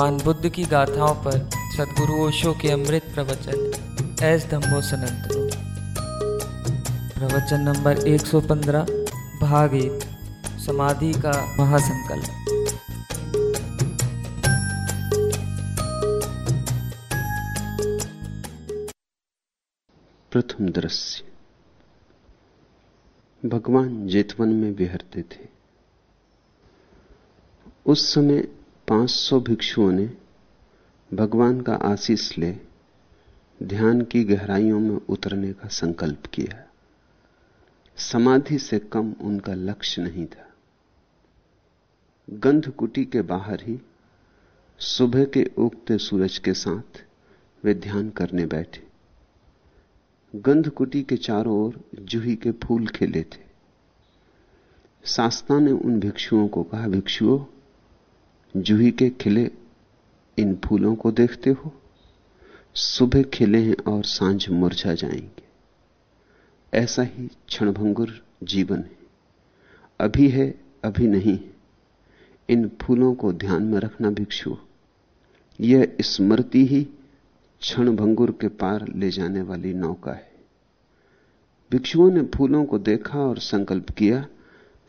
भगवान बुद्ध की गाथाओं पर सदगुरु ओशो के अमृत प्रवचन, एस धम्बो सनंतनो प्रवचन नंबर 115 भाग एक समाधि का महासंकल्प। प्रथम दृश्य। भगवान जेतवन में विहरते थे। उस समय 500 भिक्षुओं ने भगवान का आशीष ले ध्यान की गहराइयों में उतरने का संकल्प किया। समाधि से कम उनका लक्ष्य नहीं था। गंध कुटी के बाहर ही सुबह के उगते सूरज के साथ वे ध्यान करने बैठे। गंधकुटी के चारों ओर जूही के फूल खिले थे। सास्ता ने उन भिक्षुओं को कहा, भिक्षुओं जूही के खिले इन फूलों को देखते हो? सुबह खिले हैं और साँझ मुरझा जाएँगे। ऐसा ही क्षणभंगुर जीवन है। अभी है, अभी नहीं इन फूलों को ध्यान में रखना भिक्षु। यह स्मृति ही क्षण भंगुर के पार ले जाने वाली नौका है। भिक्षुओं ने फूलों को देखा और संकल्प किया,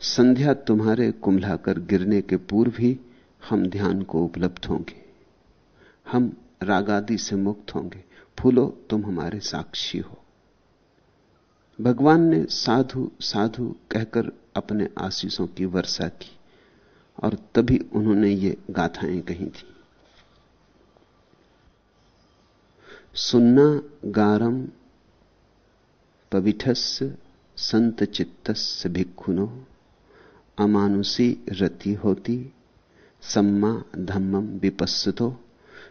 संध्या तुम्हारे कुंभलाकर गिरने के पूर्व ही हम ध्यान को उपलब्ध होंगे। हम रागादि से मुक्त होंगे। फूलो, तुम हमारे साक्षी हो। भगवान ने साधु साधु कहकर अपने आशीषों की वर्षा की और तभी उन्होंने ये गाथाएँ कही थी। सुन्ना गारम पविठस्य संत चित्तस्य भिक्षुनो अमानुषी रति होती सम्मा धम्मम विपस्सतो,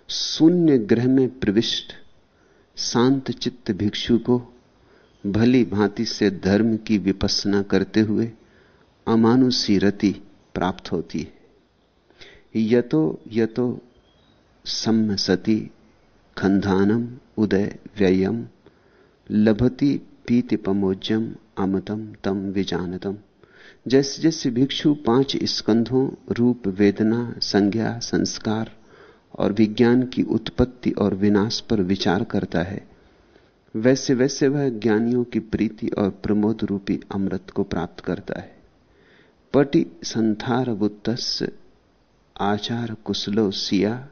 शून्य ग्रह में प्रविष्ट, शांत चित्त भिक्षु को, भली भांति से धर्म की विपसना करते हुए अमानुषी रति प्राप्त होती है। यतो यतो सम्म सती खंधानम उदय व्ययम, लभति पीति पमोजम अमतम तम विजानतम। जैसे जैसे भिक्षु पाँच स्कंधों, रूप, वेदना, संज्ञा, संस्कार और विज्ञान की उत्पत्ति और विनाश पर विचार करता है, वैसे वैसे वह ज्ञानियों की प्रीति और प्रमोद रूपी अमृत को प्राप्त करता है। पटि संथार बुत्तस् आचार कुशलो सिया,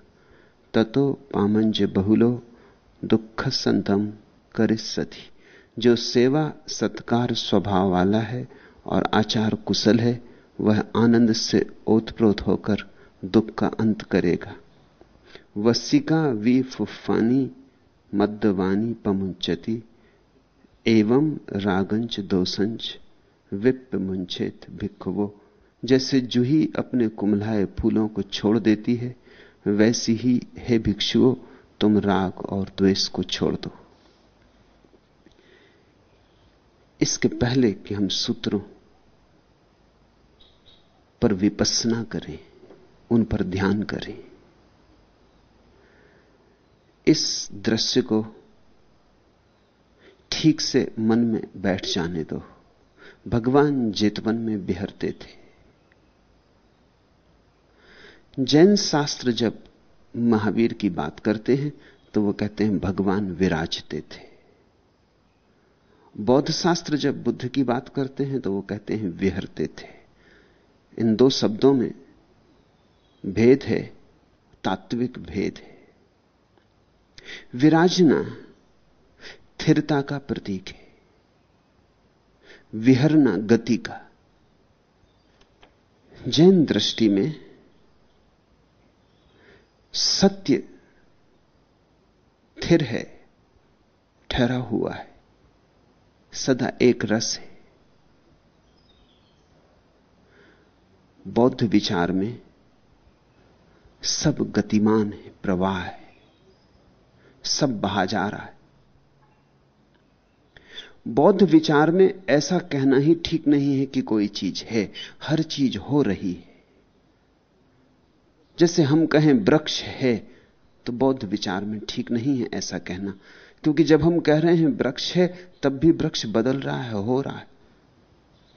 ततो पामंज बहुलो, दुख संतम करिसथी जो सेवा सत्कार स्वभाव वाला है और आचार कुशल है, वह आनंद से ओतप्रोत होकर दुख का अंत करेगा। वसिका वी फुफानी मद्दवानी पमुंचती, एवं रागंच दोसंच विप मुंचेत भिक्षुवो जैसे जूही अपने कुमलाए फूलों को छोड़ देती है, वैसी ही हे भिक्षुओं, तुम राग और द्वेष को छोड़ दो। इसके पहले कि हम सूत्रों पर विपसना करें, उन पर ध्यान करें। इस दृश्य को ठीक से मन में बैठ जाने दो। भगवान जेतवन में बिहरते थे। जैन शास्त्र जब महावीर की बात करते हैं तो वो कहते हैं, भगवान विराजते थे। बौद्ध शास्त्र जब बुद्ध की बात करते हैं तो वो कहते हैं, विहरते थे। इन दो शब्दों में भेद है, तात्विक भेद है। विराजना स्थिरता का प्रतीक है, विहरना गति का। जैन दृष्टि में सत्य थिर है, ठहरा हुआ है, सदा एक रस है। बौद्ध विचार में सब गतिमान है, प्रवाह है, सब बहा जा रहा है। बौद्ध विचार में ऐसा कहना ही ठीक नहीं है कि कोई चीज़ है, हर चीज़ हो रही है। जैसे हम कहें वृक्ष है तो बौद्ध विचार में ठीक नहीं है ऐसा कहना, क्योंकि जब हम कह रहे हैं वृक्ष है, तब भी वृक्ष बदल रहा है, हो रहा है।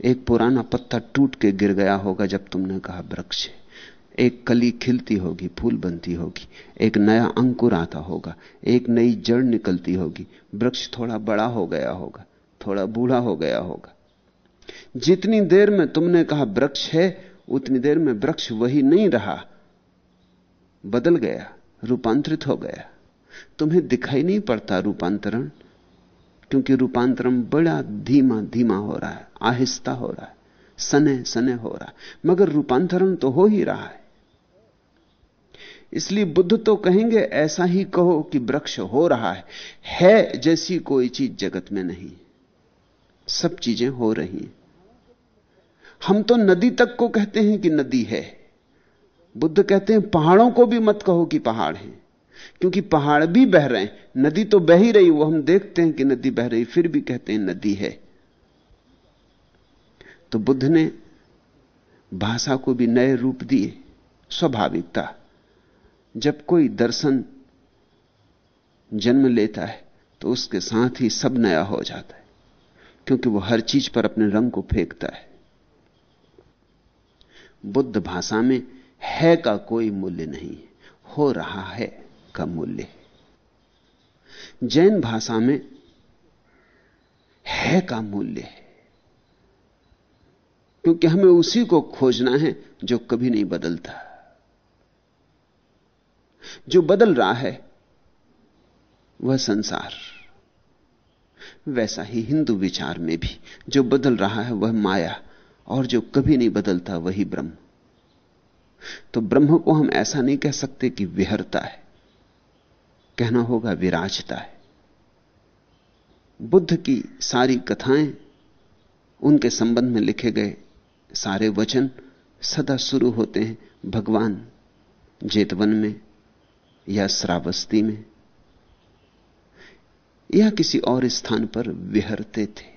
एक पुराना पत्ता टूट के गिर गया होगा जब तुमने कहा, वृक्ष एक कली खिलती होगी, फूल बनती होगी। एक नया अंकुर आता होगा, एक नई जड़ निकलती होगी। वृक्ष थोड़ा बड़ा हो गया होगा, थोड़ा बूढ़ा हो गया होगा। जितनी देर में तुमने कहा, वृक्ष है, उतनी देर में वृक्ष वही नहीं रहा। बदल गया, रूपांतरित हो गया। तुम्हें दिखाई नहीं पड़ता रूपांतरण। क्योंकि रूपांतरण बड़ा धीमा धीमा हो रहा है, आहिस्ता हो रहा है, सने सने हो रहा है। मगर रूपांतरण तो हो ही रहा है। इसलिए बुद्ध तो कहेंगे, ऐसा ही कहो कि वृक्ष हो रहा है। है जैसी कोई चीज़ जगत में नहीं। सब चीज़ें हो रही हैं। हम तो नदी तक को कहते हैं कि नदी है। बुद्ध कहते हैं, पहाड़ों को भी मत कहो कि पहाड़ है। क्योंकि पहाड़ भी बह रहे हैं। नदी तो बह ही रही, वो हम देखते हैं कि नदी बह रही, फिर भी कहते हैं नदी है। तो बुद्ध ने भाषा को भी नए रूप दिए, स्वाभाविकता। जब कोई दर्शन जन्म लेता है तो उसके साथ ही सब नया हो जाता है, क्योंकि वो हर चीज़ पर अपने रंग को फेंकता है। बुद्ध भाषा में है का कोई मूल्य नहीं, हो रहा है। का मूल्य है। जैन भाषा में है का मूल्य है। क्योंकि हमें उसी को खोजना है जो कभी नहीं बदलता। जो बदल रहा है, वह संसार। वैसा ही हिंदू विचार में भी जो बदल रहा है, वह माया। और जो कभी नहीं बदलता, वही ब्रह्म। तो ब्रह्म को हम ऐसा नहीं कह सकते कि विहरता है। कहना होगा, विराजता है। बुद्ध की सारी कथाएँ, उनके संबंध में लिखे गए सारे वचन सदा शुरू होते हैं भगवान जेतवन में या श्रावस्ती में। या किसी और स्थान पर विहरते थे।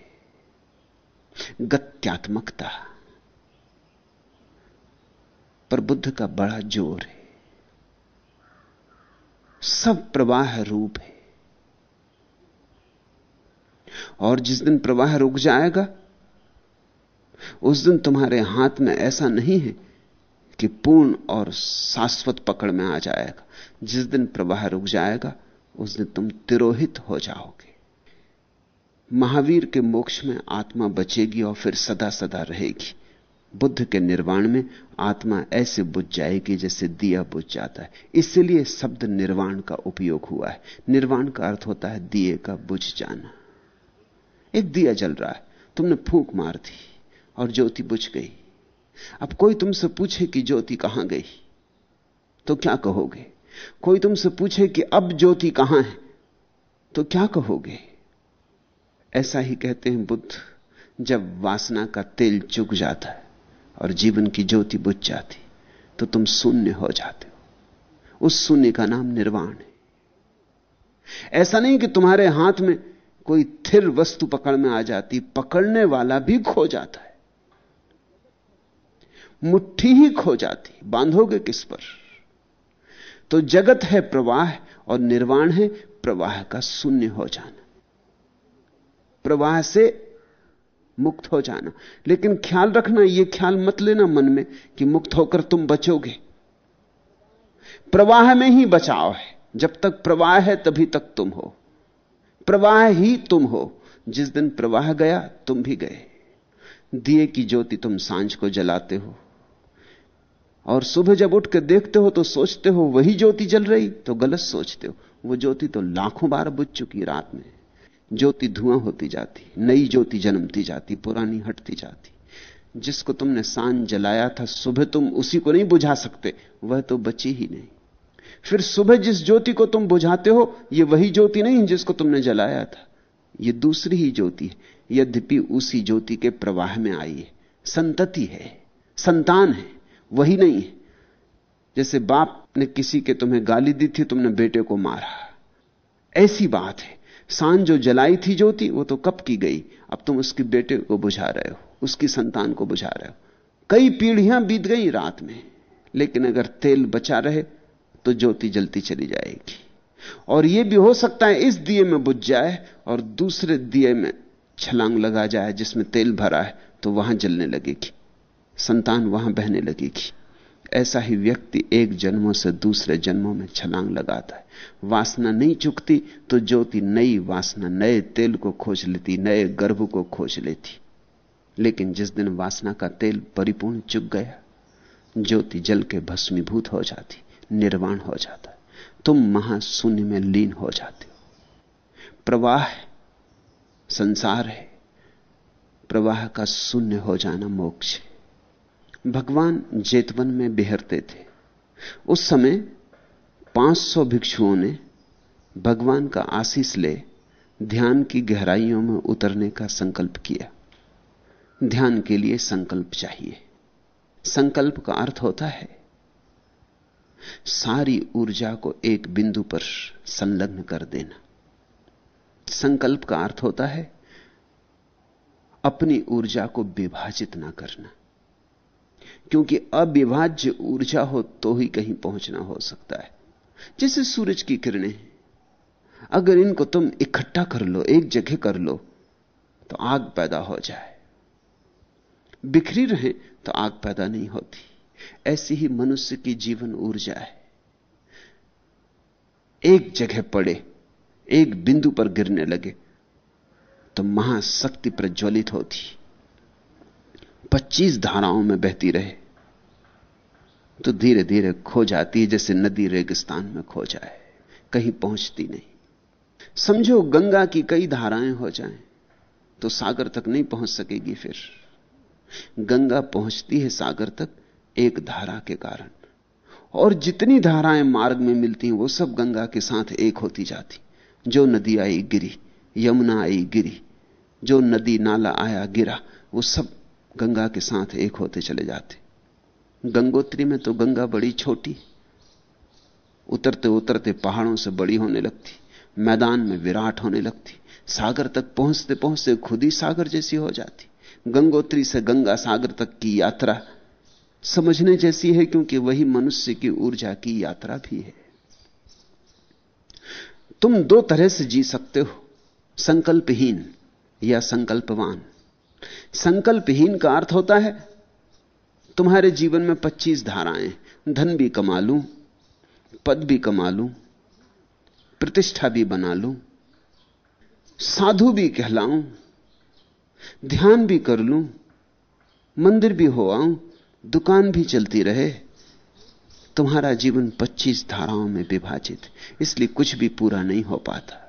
गत्यात्मकता। पर बुद्ध का बड़ा ज़ोर है। सब प्रवाह रूप है। और जिस दिन प्रवाह रुक जाएगा, उस दिन तुम्हारे हाथ में ऐसा नहीं है कि पूर्ण और शाश्वत पकड़ में आ जाएगा। जिस दिन प्रवाह रुक जाएगा, उस दिन तुम तिरोहित हो जाओगे। महावीर के मोक्ष में आत्मा बचेगी और फिर सदा सदा रहेगी। बुद्ध के निर्वाण में आत्मा ऐसे बुझ जाएगी जैसे दिया बुझ जाता है। इसलिए शब्द निर्वाण का उपयोग हुआ है। निर्वाण का अर्थ होता है दिए का बुझ जाना। एक दिया जल रहा है। तुमने फूंक मार दी और ज्योति बुझ गई। अब कोई तुमसे पूछे कि ज्योति कहाँ गई? तो क्या कहोगे? कोई तुमसे पूछे कि अब ज्योति कहाँ है? तो क्या कहोगे? ऐसा ही कहते हैं बुद्ध, जब वासना का तेल चुक जाता है। और जीवन की ज्योति बुझ जाती तो तुम शून्य हो जाते हो। उस शून्य का नाम निर्वाण है। ऐसा नहीं कि तुम्हारे हाथ में कोई थिर वस्तु पकड़ में आ जाती, पकड़ने वाला भी खो जाता है। मुट्ठी ही खो जाती, बांधोगे किस पर? तो जगत है प्रवाह और निर्वाण है, प्रवाह का शून्य हो जाना। प्रवाह से मुक्त हो जाना। लेकिन ख्याल रखना यह ख्याल मत लेना मन में कि मुक्त होकर तुम बचोगे। प्रवाह में ही बचाव है। जब तक प्रवाह है, तभी तक तुम हो। प्रवाह ही तुम हो। जिस दिन प्रवाह गया, तुम भी गए। दिए की ज्योति तुम साँझ को जलाते हो। और सुबह जब उठ के देखते हो तो सोचते हो, वही ज्योति जल रही तो गलत सोचते हो। वो ज्योति तो लाखों बार बुझ चुकी रात में। ज्योति धुआँ होती जाती, नई ज्योति जन्मती जाती, पुरानी हटती जाती। जिसको तुमने साँझ जलाया था, सुबह तुम उसी को नहीं बुझा सकते, वह तो बची ही नहीं। फिर सुबह जिस ज्योति को तुम बुझाते हो यह वही ज्योति नहीं जिसको तुमने जलाया था। यह दूसरी ही ज्योति है। यद्यपि उसी ज्योति के प्रवाह में आई है। संतति है। संतान है। वही नहीं है। जैसे बाप ने किसी के तुम्हें गाली दी थी, तुमने बेटे को मारा। ऐसी बात है। साँझ जो जलाई थी ज्योति, वो तो कब की गई? अब तुम उसके बेटे को बुझा रहे हो, उसकी संतान को बुझा रहे हो। कई पीढ़ियाँ बीत गई रात में, लेकिन अगर तेल बचा रहे तो ज्योति जलती चली जाएगी। और यह भी हो सकता है इस दिए में बुझ जाए और दूसरे दिए में छलांग लगा जाए जिसमें तेल भरा है तो वहाँ जलने लगेगी, संतान वहाँ बहने लगेगी। ऐसा ही व्यक्ति एक जन्मों से दूसरे जन्मों में छलांग लगाता है। वासना नहीं चुकती तो ज्योति नई वासना, नए तेल को खोज लेती, नए गर्भ को खोज लेती। लेकिन जिस दिन वासना का तेल परिपूर्ण चुक गया, ज्योति जल के भस्मीभूत हो जाती, निर्वाण हो जाता तुम महाशून्य में लीन हो जाते हो। प्रवाह संसार है। प्रवाह का शून्य हो जाना मोक्ष है। भगवान जेतवन में बिहरते थे। उस समय 500 भिक्षुओं ने भगवान का आशीष ले ध्यान की गहराइयों में उतरने का संकल्प किया। ध्यान के लिए संकल्प चाहिए। संकल्प का अर्थ होता है, सारी ऊर्जा को एक बिंदु पर संलग्न कर देना। संकल्प का अर्थ होता है, अपनी ऊर्जा को विभाजित ना करना। क्योंकि अविभाज्य ऊर्जा हो तो ही कहीं पहुँचना हो सकता है। जैसे सूरज की किरणें अगर इनको तुम इकट्ठा कर लो, एक जगह कर लो तो आग पैदा हो जाए। बिखरी रहे तो आग पैदा नहीं होती। ऐसी ही मनुष्य की जीवन ऊर्जा है। एक जगह पड़े, एक बिंदु पर गिरने लगे तो महाशक्ति प्रज्वलित होती। 25 धाराओं में बहती रहे तो धीरे धीरे खो जाती है, जैसे नदी रेगिस्तान में खो जाए, कहीं पहुँचती नहीं। समझो गंगा की कई धाराएँ हो जाएँ तो सागर तक नहीं पहुँच सकेगी फिर। गंगा पहुँचती है सागर तक एक धारा के कारण, और जितनी धाराएँ मार्ग में मिलती हैं, वो सब गंगा के साथ एक होती जाती। जो नदी आई गिरी, यमुना आई गिरी, जो नदी नाला आया गिरा, वो सब गंगा के साथ एक होते चले जाते। गंगोत्री में तो गंगा बड़ी छोटी, उतरते उतरते पहाड़ों से बड़ी होने लगती, मैदान में विराट होने लगती, सागर तक पहुँचते पहुँचते खुद ही सागर जैसी हो जाती। गंगोत्री से गंगा सागर तक की यात्रा समझने जैसी है, क्योंकि वही मनुष्य की ऊर्जा की यात्रा भी है। तुम दो तरह से जी सकते हो, संकल्पहीन या संकल्पवान। संकल्पहीन का अर्थ होता है, तुम्हारे जीवन में 25 धाराएँ, धन भी कमा लूँ, पद भी कमा लूँ, प्रतिष्ठा भी बना लूँ, साधु भी कहलाऊं, ध्यान भी कर लूँ, मंदिर भी हो आऊँ, दुकान भी चलती रहे, तुम्हारा जीवन 25 धाराओं में विभाजित, इसलिए कुछ भी पूरा नहीं हो पाता।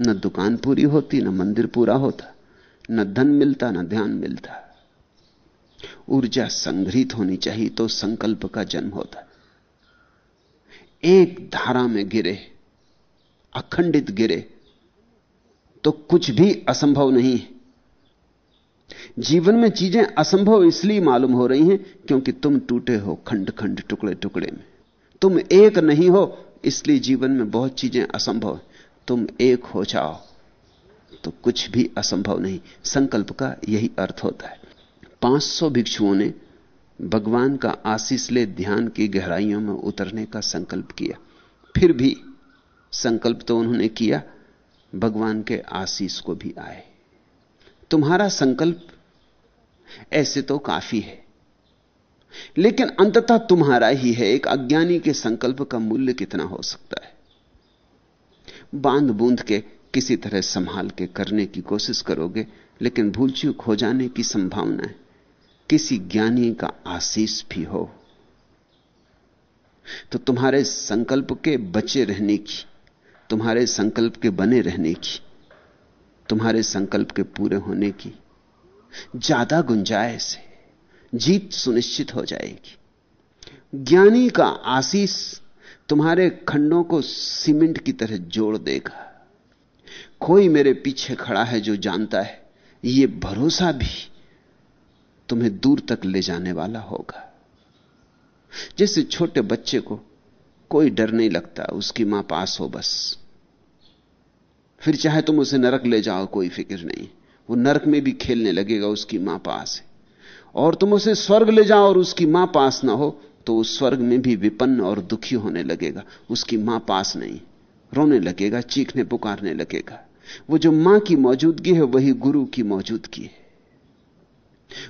न दुकान पूरी होती, न मंदिर पूरा होता। न धन मिलता, न ध्यान मिलता। ऊर्जा संग्रहित होनी चाहिए तो संकल्प का जन्म होता। एक धारा में गिरे, अखंडित गिरे तो कुछ भी असंभव नहीं है। जीवन में चीज़ें असंभव इसलिए मालूम हो रही हैं क्योंकि तुम टूटे हो खंड खंड टुकड़े टुकड़े में। तुम एक नहीं हो, इसलिए जीवन में बहुत चीज़ें असंभव तुम एक हो जाओ। तो कुछ भी असंभव नहीं। संकल्प का यही अर्थ होता है। 500 भिक्षुओं ने भगवान का आशीष ले ध्यान की गहराइयों में उतरने का संकल्प किया। फिर भी संकल्प तो उन्होंने किया, भगवान के आशीष को भी आए। तुम्हारा संकल्प ऐसे तो काफ़ी है, लेकिन अंततः तुम्हारा ही है। एक अज्ञानी के संकल्प का मूल्य कितना हो सकता है? बाँध बूंद के किसी तरह संभाल के करने की कोशिश करोगे, लेकिन भूल चूक हो जाने की संभावना है। किसी ज्ञानी का आशीष भी हो। तो तुम्हारे संकल्प के बचे रहने की, तुम्हारे संकल्प के बने रहने की, तुम्हारे संकल्प के पूरे होने की, ज़्यादा गुंजाइश है, जीत सुनिश्चित हो जाएगी। ज्ञानी का आशीष तुम्हारे खंडों को सीमेंट की तरह जोड़ देगा। कोई मेरे पीछे खड़ा है जो जानता है यह भरोसा भी तुम्हें दूर तक ले जाने वाला होगा। जैसे छोटे बच्चे को कोई डर नहीं लगता, उसकी माँ पास हो बस। फिर चाहे तुम उसे नरक ले जाओ, कोई फ़िक्र नहीं। वो नरक में भी खेलने लगेगा, उसकी माँ पास है। और तुम उसे स्वर्ग ले जाओ और उसकी माँ पास ना हो तो उस स्वर्ग में भी विपन्न और दुखी होने लगेगा। उसकी माँ पास नहीं। रोने लगेगा, चीखने, पुकारने लगेगा। वो जो माँ की मौजूदगी है, वही गुरु की मौजूदगी है।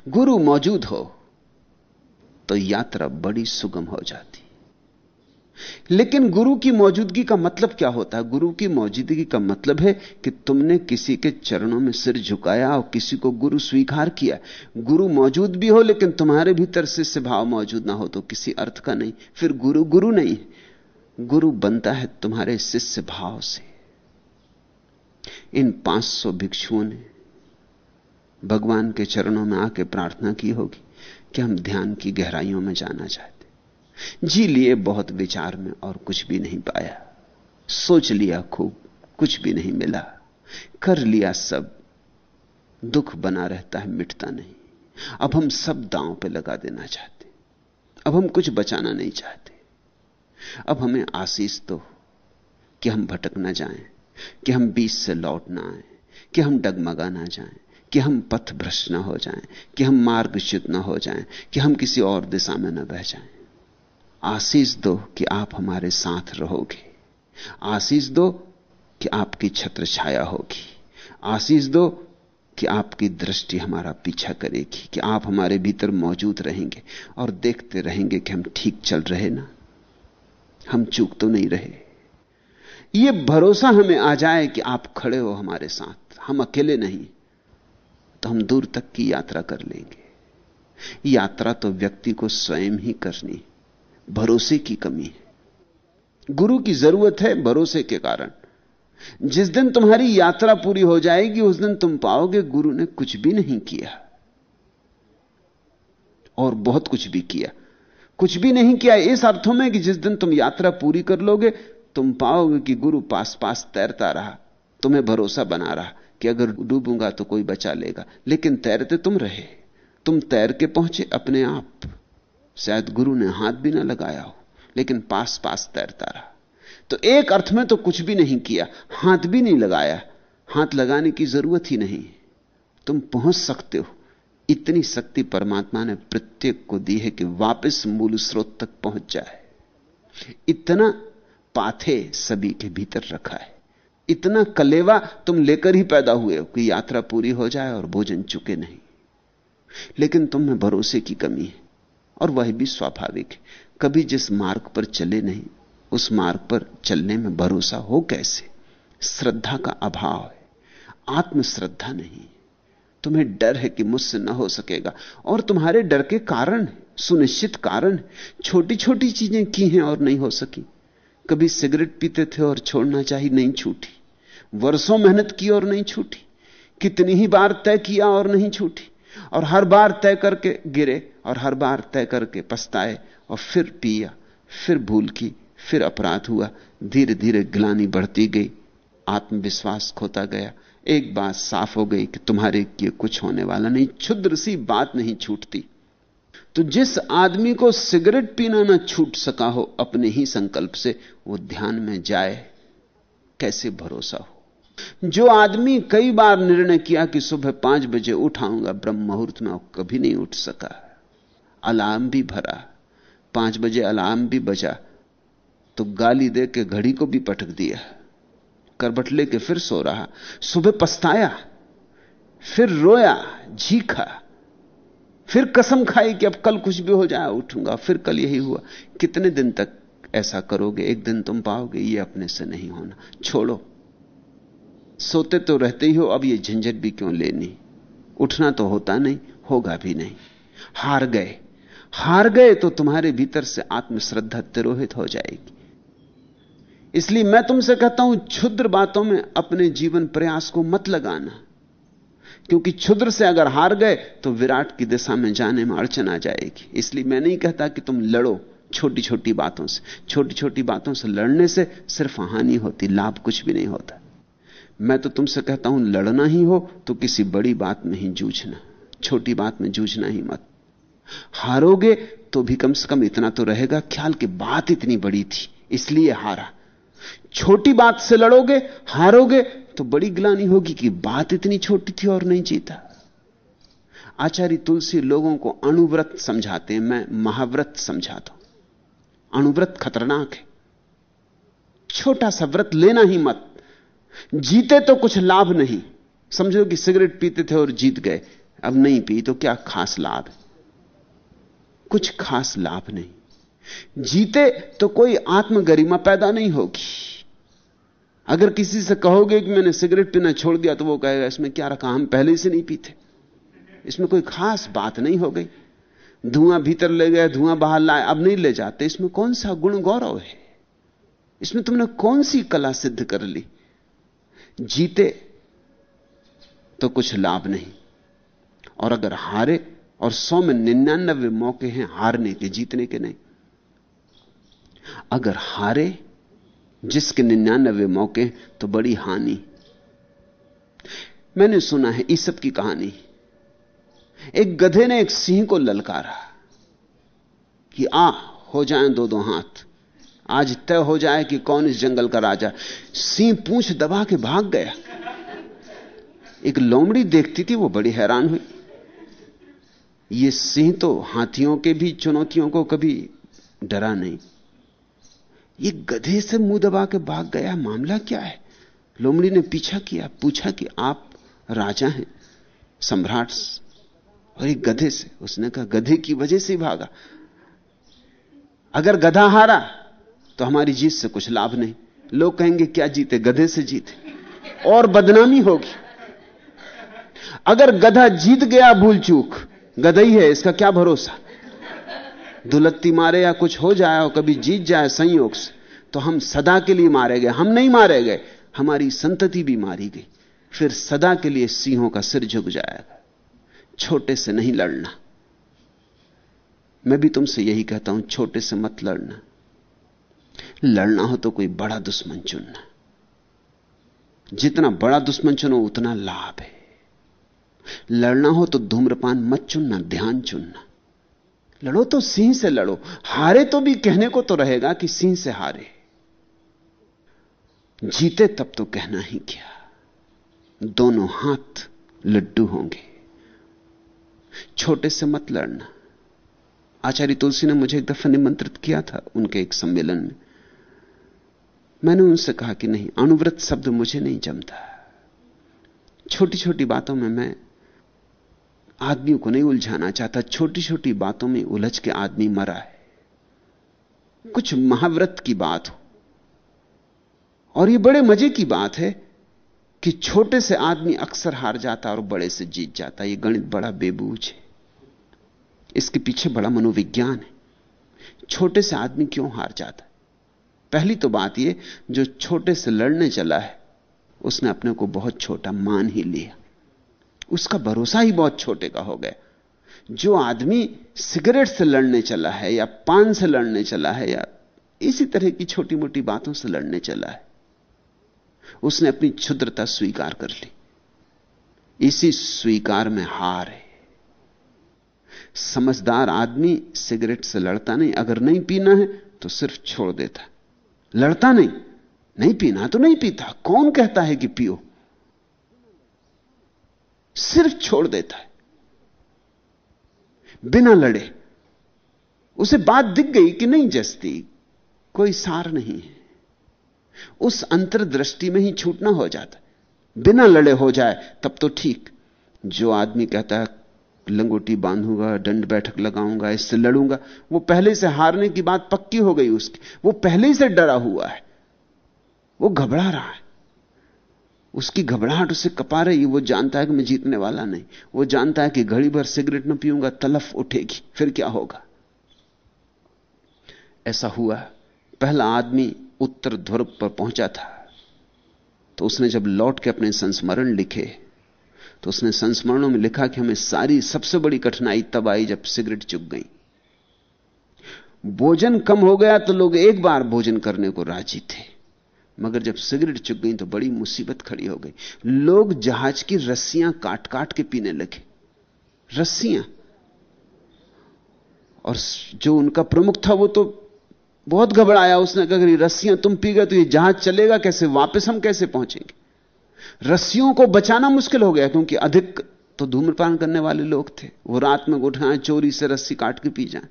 गुरु मौजूद हो तो यात्रा बड़ी सुगम हो जाती। लेकिन गुरु की मौजूदगी का मतलब क्या होता है? गुरु की मौजूदगी का मतलब है कि तुमने किसी के चरणों में सिर झुकाया और किसी को गुरु स्वीकार किया। गुरु मौजूद भी हो, लेकिन तुम्हारे भीतर से भाव मौजूद ना हो तो किसी अर्थ का नहीं। फिर गुरु गुरु नहीं गुरु बनता है तुम्हारे शिष्य भाव से। इन 500 भिक्षुओं ने भगवान के चरणों में आके प्रार्थना की होगी कि हम ध्यान की गहराइयों में जाना चाहते। जी लिए बहुत विचार में और कुछ भी नहीं पाया। सोच लिया खूब, कुछ भी नहीं मिला। कर लिया सब। दुख बना रहता है, मिटता नहीं। अब हम सब दांव पे लगा देना चाहते। अब हम कुछ बचाना नहीं चाहते। अब हमें आशीष दो कि हम भटक ना जाएँ, कि हम बीच से लौट ना आए, कि हम डगमगा ना जाएँ, कि हम पथ भ्रष्ट ना हो जाएँ, कि हम मार्गच्युत ना हो जाएँ, कि हम किसी और दिशा में ना बह जाएँ। आशीष दो कि आप हमारे साथ रहोगे। आशीष दो कि आपकी छत्र छाया होगी। आशीष दो कि आपकी दृष्टि हमारा पीछा करेगी, कि आप हमारे भीतर मौजूद रहेंगे और देखते रहेंगे कि हम ठीक चल रहे ना। हम चूक तो नहीं रहे। यह भरोसा हमें आ जाए कि आप खड़े हो हमारे साथ, हम अकेले नहीं तो हम दूर तक की यात्रा कर लेंगे। यात्रा तो व्यक्ति को स्वयं ही करनी, भरोसे की कमी है। गुरु की ज़रूरत है भरोसे के कारण। जिस दिन तुम्हारी यात्रा पूरी हो जाएगी, उस दिन तुम पाओगे गुरु ने कुछ भी नहीं किया। और बहुत कुछ भी किया। कुछ भी नहीं किया इस अर्थों में कि जिस दिन तुम यात्रा पूरी कर लोगे, तुम पाओगे कि गुरु पास पास तैरता रहा, तुम्हें भरोसा बना रहा कि अगर डूबूँगा तो कोई बचा लेगा। लेकिन तैरते तुम रहे। तुम तैर के पहुँचे अपने आप। शायद गुरु ने हाथ भी ना लगाया हो, लेकिन पास पास तैरता रहा। तो एक अर्थ में तो कुछ भी नहीं किया, हाथ भी नहीं लगाया। हाथ लगाने की ज़रूरत ही नहीं। तुम पहुँच सकते हो। इतनी शक्ति परमात्मा ने प्रत्येक को दी है कि वापस मूल स्रोत तक पहुँच जाए। इतना पाथे सभी के भीतर रखा है। इतना कलेवा तुम लेकर ही पैदा हुए हो कि यात्रा पूरी हो जाए और भोजन चुके नहीं। लेकिन तुम्हें भरोसे की कमी है और वह भी स्वाभाविक है। कभी जिस मार्ग पर चले नहीं, उस मार्ग पर चलने में भरोसा हो कैसे? श्रद्धा का अभाव है। आत्मश्रद्धा नहीं। तुम्हें डर है कि मुझसे ना हो सकेगा। और तुम्हारे डर के कारण सुनिश्चित कारण छोटी छोटी चीज़ें की हैं और नहीं हो सकी। कभी सिगरेट पीते थे और छोड़ना चाहिए, नहीं छूटी। वर्षों मेहनत की और नहीं छूटी। कितनी ही बार तय किया और नहीं छूटी। और हर बार तय करके गिरे और हर बार तय करके पछताए और फिर पिया, फिर भूल की, फिर अपराध हुआ। धीरे धीरे ग्लानी बढ़ती गई। आत्मविश्वास खोता गया। एक बात साफ़ हो गई कि तुम्हारे किए कुछ होने वाला नहीं, क्षुद्र सी बात नहीं छूटती। तो जिस आदमी को सिगरेट पीना ना छूट सका हो अपने ही संकल्प से, वो ध्यान में जाए, कैसे भरोसा हो? जो आदमी कई बार निर्णय किया कि सुबह पाँच बजे उठाऊँगा, ब्रह्म मुहूर्त में कभी नहीं उठ सका। अलार्म भी भरा, पाँच बजे अलार्म भी बजा तो गाली दे के घड़ी को भी पटक दिया। करबट लेके फिर सो रहा। सुबह पछताया, फिर रोया, झीखा। फिर कसम खाई कि अब कल कुछ भी हो जाए, उठूँगा। फिर कल यही हुआ। कितने दिन तक ऐसा करोगे? एक दिन तुम पाओगे, ये अपने से नहीं होना। छोड़ो। सोते तो रहते ही हो, अब ये झंझट भी क्यों लेनी? उठना तो होता नहीं, होगा भी नहीं। हार गए। हार गए तो तुम्हारे भीतर से आत्मश्रद्धा तिरोहित हो जाएगी। इसलिए मैं तुमसे कहता हूँ, क्षुद्र बातों में अपने जीवन प्रयास को मत लगाना। क्योंकि क्षुद्र से अगर हार गए तो विराट की दिशा में जाने में अड़चन आ जाएगी। इसलिए मैं नहीं कहता कि तुम लड़ो छोटी छोटी बातों से। छोटी छोटी बातों से लड़ने से सिर्फ़ हानि होती, लाभ कुछ भी नहीं होता। मैं तो तुमसे कहता हूँ, लड़ना ही हो तो किसी बड़ी बात में ही जूझना। छोटी बात में जूझना ही मत। हारोगे तो भी कम से कम इतना तो रहेगा, ख्याल की बात इतनी बड़ी थी, इसलिए हारा। छोटी बात से लड़ोगे, हारोगे तो बड़ी ग्लानी होगी कि बात इतनी छोटी थी और नहीं जीता। आचार्य तुलसी लोगों को अणुव्रत समझाते हैं, मैं महाव्रत समझाता हूँ। अणुव्रत खतरनाक है। छोटा सा व्रत लेना ही मत। जीते तो कुछ लाभ नहीं। समझो कि सिगरेट पीते थे और जीत गए। अब नहीं पी तो क्या खास लाभ कुछ खास लाभ नहीं। जीते तो कोई आत्मगरिमा पैदा नहीं होगी। अगर किसी से कहोगे कि मैंने सिगरेट पीना छोड़ दिया तो वो कहेगा, इसमें क्या रखा? हम पहले से नहीं पीते। इसमें कोई खास बात नहीं हो गई। धुआँ भीतर ले गए, धुआँ बाहर लाए, अब नहीं ले जाते। इसमें कौन सा गुण गौरव है? इसमें तुमने कौन सी कला सिद्ध कर ली? जीते तो कुछ लाभ नहीं। और अगर हारे, और सौ में निन्यानबे मौके हैं हारने के, जीतने के नहीं। अगर हारे जिसके निन्यानवे मौके तो बड़ी हानि। मैंने सुना है ईसब की कहानी। एक गधे ने एक सिंह को ललकारा कि, आ, हो जाएँ दो दो हाथ। आज तय हो जाए कि कौन इस जंगल का राजा। सिंह पूछ दबा के भाग गया। एक लोमड़ी देखती थी, वो बड़ी हैरान हुई। ये सिंह तो हाथियों के भी, चुनौतियों को कभी डरा नहीं। ये गधे से मुँह दबा के भाग गया, मामला क्या है? लोमड़ी ने पीछा किया, पूछा कि आप राजा हैं, सम्राट और एक गधे से, उसने कहा, गधे की वजह से भागा। अगर गधा हारा तो हमारी जीत से कुछ लाभ नहीं। लोग कहेंगे, क्या जीते? गधे से जीते। और बदनामी होगी। अगर गधा जीत गया, भूल चूक। गधा ही है, इसका क्या भरोसा? दुलत्ती मारे या कुछ हो जाए और कभी जीत जाए संयोग से तो हम सदा के लिए मारे गए। हम नहीं मारे गए, हमारी संतति भी मारी गई। फिर सदा के लिए सिंहों का सिर झुक जाएगा छोटे से नहीं लड़ना। मैं भी तुमसे यही कहता हूँ, छोटे से मत लड़ना। लड़ना हो तो कोई बड़ा दुश्मन चुनना। जितना बड़ा दुश्मन चुनो, उतना लाभ है। लड़ना हो तो धूम्रपान मत चुनना, ध्यान चुनना। लड़ो तो सिंह से लड़ो। हारे तो भी कहने को तो रहेगा कि सिंह से हारे। जीते तब तो कहना ही क्या। दोनों हाथ लड्डू होंगे। छोटे से मत लड़ना। आचार्य तुलसी ने मुझे एक दफ़ा निमंत्रित किया था उनके एक सम्मेलन में। मैंने उनसे कहा कि नहीं, अनुव्रत शब्द मुझे नहीं जमता। छोटी छोटी बातों में मैं आदमियों को नहीं उलझाना चाहता। छोटी छोटी बातों में उलझ के आदमी मरा है। कुछ महाव्रत की बात हो। और यह बड़े मज़े की बात है कि छोटे से आदमी अक्सर हार जाता और बड़े से जीत जाता। यह गणित बड़ा बेबूझ है। इसके पीछे बड़ा मनोविज्ञान है। छोटे से आदमी क्यों हार जाता? पहली तो बात यह जो छोटे से लड़ने चला है, उसने अपने को बहुत छोटा मान ही लिया। उसका भरोसा ही बहुत छोटे का हो गया। जो आदमी सिगरेट से लड़ने चला है या पान से लड़ने चला है या इसी तरह की छोटी मोटी बातों से लड़ने चला है, उसने अपनी क्षुद्रता स्वीकार कर ली। इसी स्वीकार में हार है। समझदार आदमी सिगरेट से लड़ता नहीं, अगर नहीं पीना है तो सिर्फ़ छोड़ देता। लड़ता नहीं नहीं पीना तो नहीं पीता। कौन कहता है कि पियो? सिर्फ़ छोड़ देता है। बिना लड़े। उसे बात दिख गई कि नहीं जस्ती। कोई सार नहीं है। उस अंतर्दृष्टि में ही छूटना हो जाता बिना लड़े हो जाए, तब तो ठीक। जो आदमी कहता है, लंगोटी बांधूँगा, दंड बैठक लगाऊँगा, इससे लड़ूँगा, वो पहले से हारने की बात पक्की हो गई उसकी। वो पहले से डरा हुआ है। वो घबरा रहा है। उसकी घबराहट उसे कपा रही वो जानता है कि मैं जीतने वाला नहीं। वो जानता है कि घड़ी भर सिगरेट न पीऊँगा, तलफ उठेगी, फिर क्या होगा? ऐसा हुआ, पहला आदमी उत्तर ध्रुव पर पहुँचा था। तो उसने जब लौट के अपने संस्मरण लिखे तो उसने संस्मरणों में लिखा कि हमें सारी, सबसे बड़ी कठिनाई तब आई जब सिगरेट चुक गई। भोजन कम हो गया तो लोग एक बार भोजन करने को राज़ी थे। मगर जब सिगरेट चुक गई तो बड़ी मुसीबत खड़ी हो गई। लोग जहाज़ की रस्सियाँ काट काट के पीने लगे। रस्सियाँ। और जो उनका प्रमुख था वो तो बहुत घबराया। उसने कहा, अगर रस्सियाँ तुम पी गए तो ये जहाज़ चलेगा कैसे? वापस हम कैसे पहुँचेंगे? रस्सियों को बचाना मुश्किल हो गया, क्योंकि अधिक तो धूम्रपान करने वाले लोग थे। वो रात में उठाएँ चोरी से रस्सी काट के पी जाए।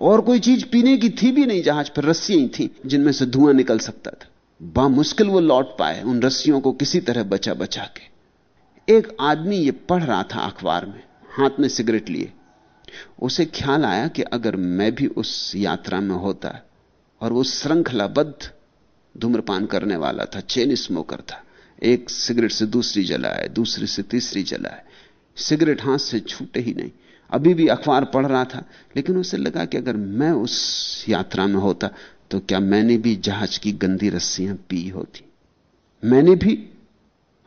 और कोई चीज़ पीने की थी भी नहीं जहाज़ पर। रस्सियाँ ही थी, जिनमें से धुआँ निकल सकता था। बामुश्किल वो लौट पाए उन रस्सियों को किसी तरह बचा बचा के। एक आदमी ये पढ़ रहा था अखबार में, हाथ में सिगरेट लिए। उसे ख्याल आया कि अगर मैं भी उस यात्रा में होता और वो श्रृंखलाबद्ध धूम्रपान करने वाला था, चेन स्मोकर था, एक सिगरेट से दूसरी जलाए, दूसरी से तीसरी जलाए, सिगरेट हाथ से छूटे ही नहीं। अभी भी अखबार पढ़ रहा था, लेकिन उसे लगा कि अगर मैं उस यात्रा में होता तो क्या मैंने भी जहाज़ की गंदी रस्सियाँ पी होती? मैंने भी।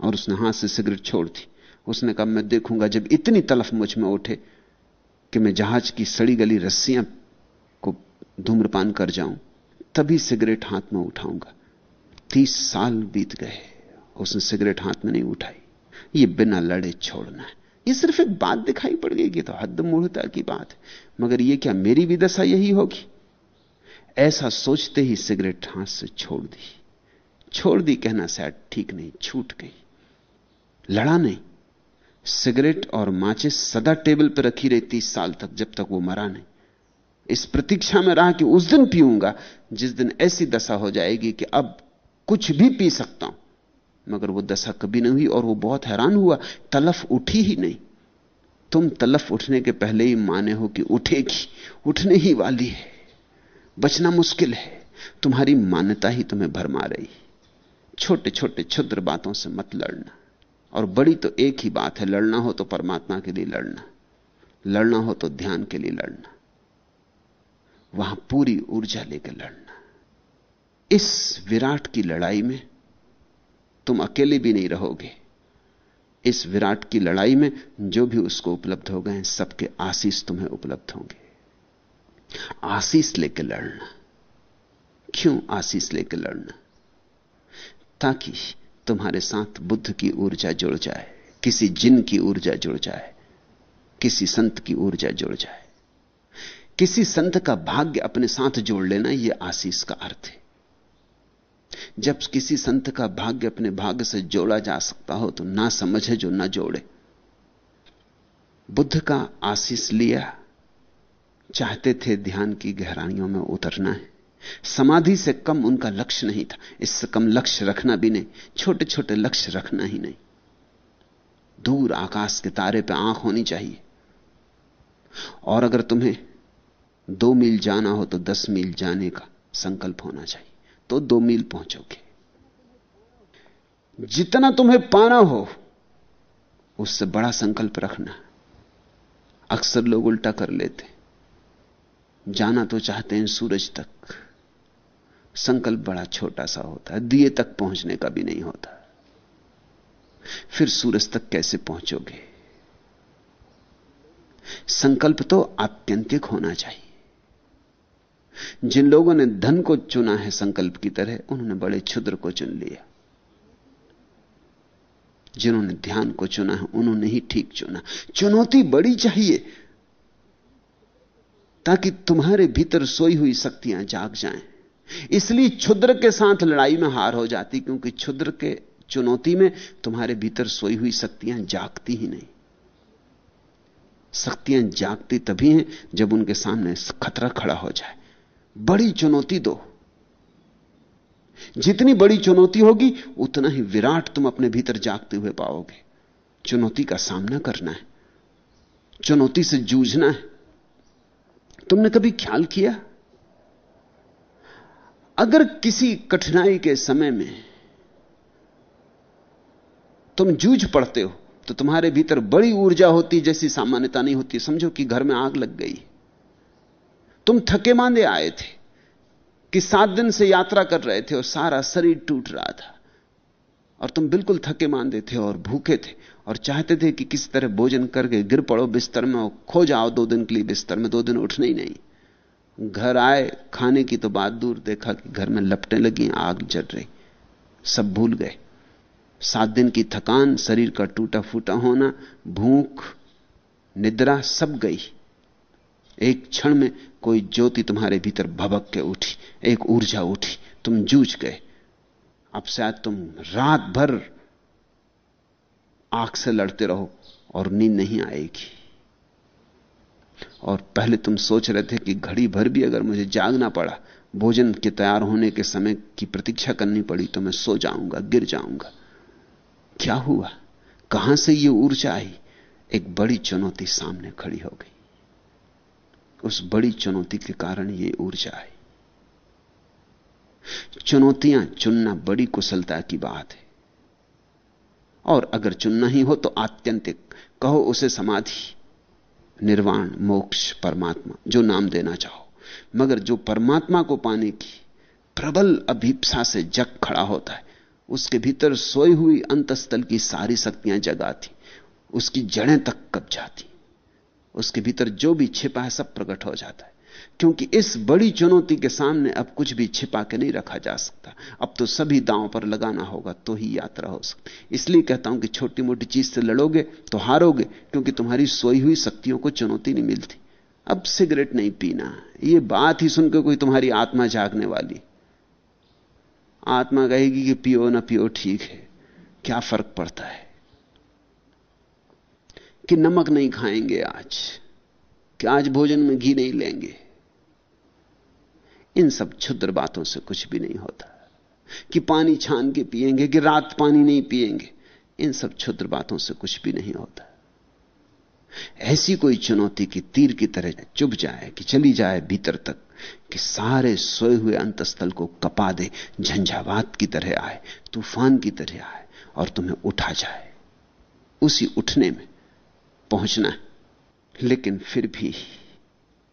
और उसने हाथ से सिगरेट छोड़ दी। उसने कहा, मैं देखूँगा जब इतनी तलफ मुझमें उठे कि मैं जहाज़ की सड़ी गली रस्सियाँ को धूम्रपान कर जाऊँ, तभी सिगरेट हाथ में उठाऊँगा। तीस साल बीत गए, उसने सिगरेट हाथ में नहीं उठाई। ये बिना लड़े छोड़ना है। ये सिर्फ़ एक बात दिखाई पड़ गई कि तो हद मूढ़ता की बात है। मगर ये क्या मेरी भी दशा यही होगी? ऐसा सोचते ही सिगरेट हाथ से छोड़ दी। छोड़ दी कहना शायद ठीक नहीं, छूट गई। लड़ा नहीं। सिगरेट और माचिस सदा टेबल पर रखी रही तीस साल तक, जब तक वो मरा नहीं। इस प्रतीक्षा में रहा कि उस दिन पीऊँगा, जिस दिन ऐसी दशा हो जाएगी कि अब कुछ भी पी सकता हूँ। मगर वो दशा कभी नहीं हुई और वो बहुत हैरान हुआ, तलफ उठी ही नहीं। तुम तलफ उठने के पहले ही माने हो कि उठेगी, उठने ही वाली है। बचना मुश्किल है। तुम्हारी मान्यता ही तुम्हें भरमा रही छोटे छोटे क्षुद्र बातों से मत लड़ना। और बड़ी तो एक ही बात है, लड़ना हो तो परमात्मा के लिए लड़ना। लड़ना हो तो ध्यान के लिए लड़ना। वहाँ पूरी ऊर्जा लेकर लड़ना। इस विराट की लड़ाई में तुम अकेले भी नहीं रहोगे। इस विराट की लड़ाई में जो भी उसको उपलब्ध हो गए सबके आशीष तुम्हें उपलब्ध होंगे। आशीष लेकर लड़ना। क्यों आशीष लेकर लड़ना? ताकि तुम्हारे साथ बुद्ध की ऊर्जा जुड़ जाए, किसी जिन की ऊर्जा जुड़ जाए, किसी संत की ऊर्जा जुड़ जाए। किसी संत का भाग्य अपने साथ जोड़ लेना यह आशीष का अर्थ है। जब किसी संत का भाग्य अपने भाग्य से जोड़ा जा सकता हो तो ना समझे जो ना जोड़े। बुद्ध का आशीष लिया चाहते थे ध्यान की गहराइयों में उतरना है। समाधि से कम उनका लक्ष्य नहीं था। इससे कम लक्ष्य रखना भी नहीं। छोटे छोटे लक्ष्य रखना ही नहीं। दूर आकाश के तारे पर आँख होनी चाहिए। और अगर तुम्हें दो मील जाना हो तो दस मील जाने का संकल्प होना चाहिए। तो दो मील पहुंचोगे। जितना तुम्हें पाना हो, उससे बड़ा संकल्प रखना। अक्सर लोग उल्टा कर लेते जाना तो चाहते हैं सूरज तक। संकल्प बड़ा छोटा सा होता है, दिए तक पहुँचने का भी नहीं होता। फिर सूरज तक कैसे पहुंचोगे? संकल्प तो आत्यंतिक होना चाहिए। जिन लोगों ने धन को चुना है संकल्प की तरह, उन्होंने बड़े क्षुद्र को चुन लिया। जिन्होंने ध्यान को चुना है, उन्होंने ही ठीक चुना। चुनौती बड़ी चाहिए ताकि तुम्हारे भीतर सोई हुई शक्तियाँ जाग जाएँ। इसलिए क्षुद्र के साथ लड़ाई में हार हो जाती, क्योंकि क्षुद्र के चुनौती में तुम्हारे भीतर सोई हुई शक्तियाँ जागती ही नहीं। शक्तियाँ जागती तभी हैं जब उनके सामने खतरा खड़ा हो जाए। बड़ी चुनौती दो। जितनी बड़ी चुनौती होगी, उतना ही विराट तुम अपने भीतर जागते हुए पाओगे। चुनौती का सामना करना है। चुनौती से जूझना है। तुमने कभी ख्याल किया? अगर किसी कठिनाई के समय में तुम जूझ पड़ते हो तो तुम्हारे भीतर बड़ी ऊर्जा होती जैसी सामान्यता नहीं होती। समझो कि घर में आग लग गई। तुम थके मांदे आए थे कि सात दिन से यात्रा कर रहे थे और सारा शरीर टूट रहा था। और तुम बिल्कुल थके मांदे थे और भूखे थे। और चाहते थे कि किसी तरह भोजन करके गिर पड़ो, बिस्तर में और खो जाओ दो दिन के लिए बिस्तर में, दो दिन उठने ही नहीं। घर आए, खाने की तो बात दूर, देखा कि घर में लपटें लगी, आग जल रही, सब भूल गए। सात दिन की थकान, शरीर का टूटा फूटा होना, भूख, निद्रा, सब गई। एक क्षण में कोई ज्योति तुम्हारे भीतर भबक के उठी, एक ऊर्जा उठी, तुम जूझ गए। अब शायद तुम रात भर आँख से लड़ते रहो और नींद नहीं आएगी। और पहले तुम सोच रहे थे कि घड़ी भर भी अगर मुझे जागना पड़ा, भोजन के तैयार होने के समय की प्रतीक्षा करनी पड़ी तो मैं सो जाऊँगा, गिर जाऊँगा। क्या हुआ? कहाँ से यह ऊर्जा आई? एक बड़ी चुनौती सामने खड़ी हो गई। उस बड़ी चुनौती के कारण ये ऊर्जा आई। चुनौतियाँ चुनना बड़ी कुशलता की बात है। और अगर चुनना ही हो तो आत्यंतिक। कहो उसे समाधि, निर्वाण, मोक्ष, परमात्मा, जो नाम देना चाहो। मगर जो परमात्मा को पाने की प्रबल अभीपसा से जग खड़ा होता है, उसके भीतर सोई हुई अंतस्थल की सारी शक्तियाँ जगाती उसकी जड़ें तक कब जाती उसके भीतर जो भी छिपा है सब प्रकट हो जाता है। क्योंकि इस बड़ी चुनौती के सामने अब कुछ भी छिपा के नहीं रखा जा सकता। अब तो सभी दांव पर लगाना होगा तो ही यात्रा हो सकती इसलिए कहता हूँ कि छोटी मोटी चीज़ से लड़ोगे तो हारोगे, क्योंकि तुम्हारी सोई हुई शक्तियों को चुनौती नहीं मिलती। अब सिगरेट नहीं पीना यह बात ही सुनकर कोई तुम्हारी आत्मा जागने वाली। आत्मा कहेगी कि पियो ना पियो, ठीक है, क्या फ़र्क पड़ता है? कि नमक नहीं खाएँगे आज, कि आज भोजन में घी नहीं लेंगे। इन सब क्षुद्र बातों से कुछ भी नहीं होता। कि पानी छान के पिएँगे कि रात पानी नहीं पिएँगे इन सब क्षुद्र बातों से कुछ भी नहीं होता। ऐसी कोई चुनौती की तीर की तरह चुभ जाए, कि चली जाए भीतर तक, कि सारे सोए हुए अंतस्थल को कपा दे, झंझावात की तरह आए, तूफ़ान की तरह आए, और तुम्हें उठा जाए। उसी उठने में पहुँचना है। लेकिन फिर भी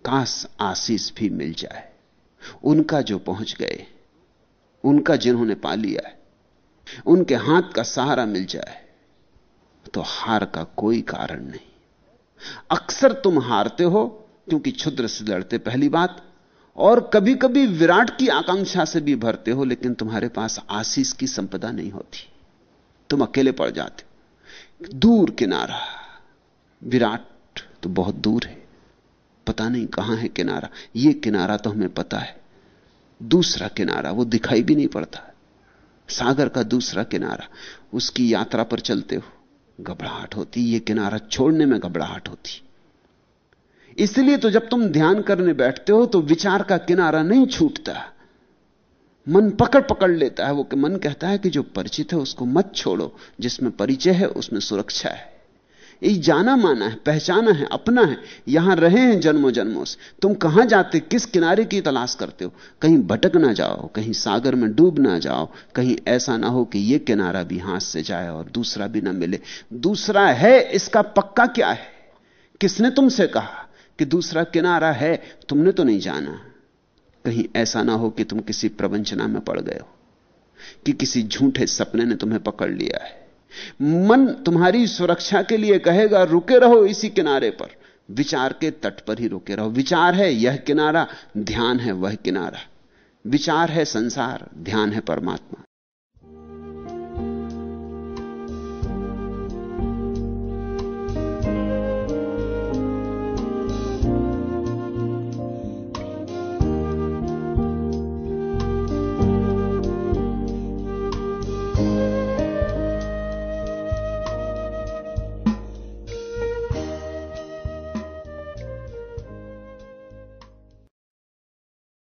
काश आशीष भी मिल जाए। उनका जो पहुँच गए, उनका जिन्होंने पा लिया है, उनके हाथ का सहारा मिल जाए तो हार का कोई कारण नहीं। अक्सर तुम हारते हो, क्योंकि क्षुद्र से लड़ते पहली बात, और कभी कभी विराट की आकांक्षा से भी भरते हो, लेकिन तुम्हारे पास आशीष की संपदा नहीं होती। तुम अकेले पड़ जाते हो। दूर किनारा। विराट तो बहुत दूर है। पता नहीं कहाँ है किनारा। यह किनारा तो हमें पता है। दूसरा किनारा, वो दिखाई भी नहीं पड़ता। सागर का दूसरा किनारा, उसकी यात्रा पर चलते हो, घबराहट होती। ये किनारा छोड़ने में घबराहट होती। इसलिए तो जब तुम ध्यान करने बैठते हो तो विचार का किनारा नहीं छूटता। मन पकड़ पकड़ लेता है। वो कि मन कहता है कि जो परिचित है, उसको मत छोड़ो। जिसमें परिचय है, उसमें सुरक्षा है। ये जाना माना है, पहचाना है, अपना है, यहाँ रहे हैं जन्मों जन्मों से। तुम कहाँ जाते, किस किनारे की तलाश करते हो? कहीं भटक ना जाओ, कहीं सागर में डूब ना जाओ, कहीं ऐसा ना हो कि यह किनारा भी हाथ से जाए और दूसरा भी ना मिले। दूसरा है, इसका पक्का क्या है? किसने तुमसे कहा कि दूसरा किनारा है, तुमने तो नहीं जाना? कहीं ऐसा ना हो कि तुम किसी प्रवंचना में पड़ गए हो, कि किसी झूठे सपने ने तुम्हें पकड़ लिया है। मन तुम्हारी सुरक्षा के लिए कहेगा, रुके रहो इसी किनारे पर। विचार के तट पर ही रुके रहो। विचार है यह किनारा, ध्यान है वह किनारा। विचार है संसार, ध्यान है परमात्मा।